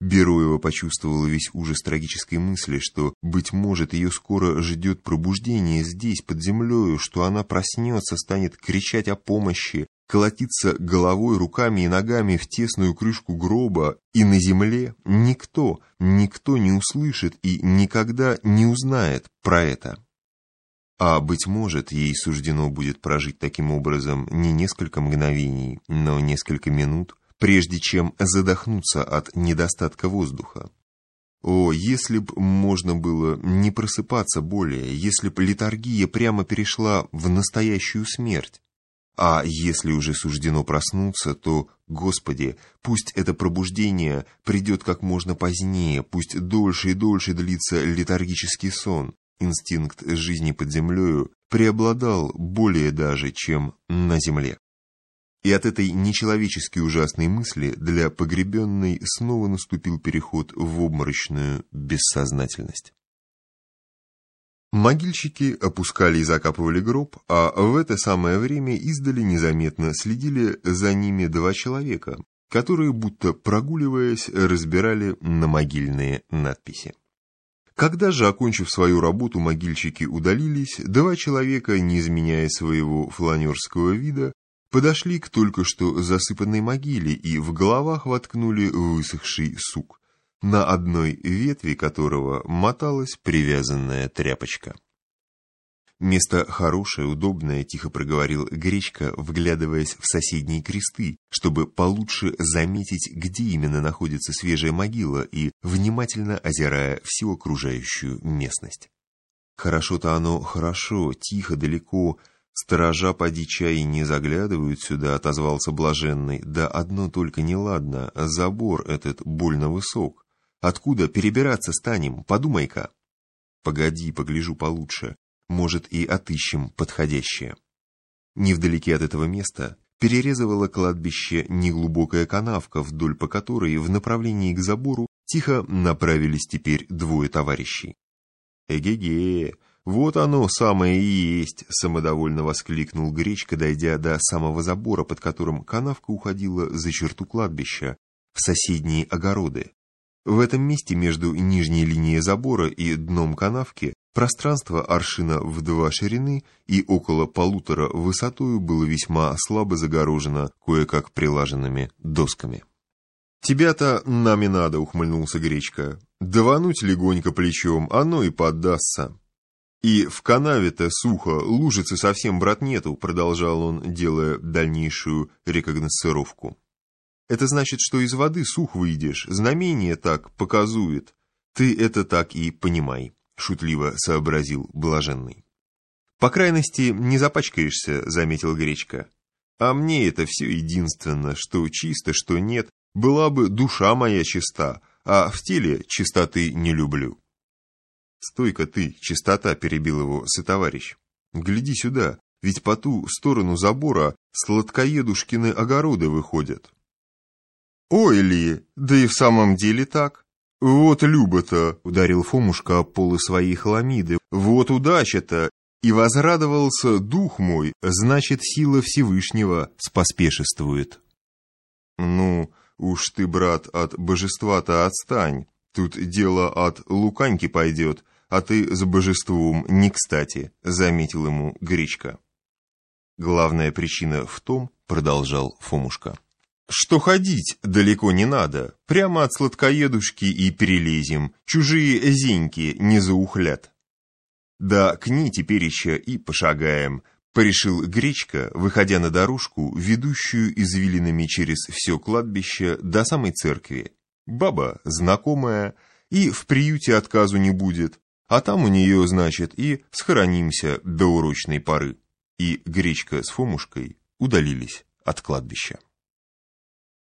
Бероева почувствовала весь ужас трагической мысли, что, быть может, ее скоро ждет пробуждение здесь, под землею, что она проснется, станет кричать о помощи, колотиться головой, руками и ногами в тесную крышку гроба, и на земле никто, никто не услышит и никогда не узнает про это. А, быть может, ей суждено будет прожить таким образом не несколько мгновений, но несколько минут, прежде чем задохнуться от недостатка воздуха. О, если б можно было не просыпаться более, если б литургия прямо перешла в настоящую смерть. А если уже суждено проснуться, то, Господи, пусть это пробуждение придет как можно позднее, пусть дольше и дольше длится летаргический сон. Инстинкт жизни под землею преобладал более даже, чем на земле. И от этой нечеловечески ужасной мысли для погребенной снова наступил переход в обморочную бессознательность. Могильщики опускали и закапывали гроб, а в это самое время издали незаметно следили за ними два человека, которые, будто прогуливаясь, разбирали на могильные надписи. Когда же, окончив свою работу, могильщики удалились, два человека, не изменяя своего фланерского вида, подошли к только что засыпанной могиле и в головах воткнули высохший сук, на одной ветви которого моталась привязанная тряпочка. «Место хорошее, удобное», — тихо проговорил Гречка, вглядываясь в соседние кресты, чтобы получше заметить, где именно находится свежая могила и внимательно озирая всю окружающую местность. «Хорошо-то оно хорошо, тихо, далеко, «Сторожа поди чай не заглядывают сюда», — отозвался блаженный. «Да одно только неладно, забор этот больно высок. Откуда перебираться станем, подумай-ка». «Погоди, погляжу получше. Может, и отыщем подходящее». Невдалеке от этого места перерезывало кладбище неглубокая канавка, вдоль по которой в направлении к забору тихо направились теперь двое товарищей. «Эге-ге!» «Вот оно, самое и есть!» — самодовольно воскликнул Гречка, дойдя до самого забора, под которым канавка уходила за черту кладбища, в соседние огороды. В этом месте между нижней линией забора и дном канавки пространство аршина в два ширины и около полутора высотою было весьма слабо загорожено кое-как прилаженными досками. «Тебя-то нами надо», — ухмыльнулся Гречка. «Давануть легонько плечом, оно и поддастся». «И в канаве-то сухо, лужицы совсем, брат, нету», продолжал он, делая дальнейшую рекогносцировку. «Это значит, что из воды сух выйдешь, знамение так показует. Ты это так и понимай», шутливо сообразил блаженный. «По крайности, не запачкаешься», — заметил Гречка. «А мне это все единственно, что чисто, что нет, была бы душа моя чиста, а в теле чистоты не люблю». «Стой-ка ты, чистота!» — перебил его сотоварищ. «Гляди сюда, ведь по ту сторону забора сладкоедушкины огороды выходят». «Ой ли, да и в самом деле так!» «Вот Люба-то!» — ударил Фомушка о полы своей хламиды. «Вот удача-то! И возрадовался дух мой, значит, сила Всевышнего споспешествует». «Ну, уж ты, брат, от божества-то отстань. Тут дело от луканьки пойдет, а ты с божеством не кстати», — заметил ему Гречка. «Главная причина в том, — продолжал Фомушка, — что ходить далеко не надо, прямо от сладкоедушки и перелезем, чужие зеньки не заухлят». «Да к ней теперь еще и пошагаем», — порешил Гречка, выходя на дорожку, ведущую извилинами через все кладбище до самой церкви. Баба знакомая, и в приюте отказу не будет, а там у нее, значит, и схоронимся до урочной поры. И Гречка с Фомушкой удалились от кладбища.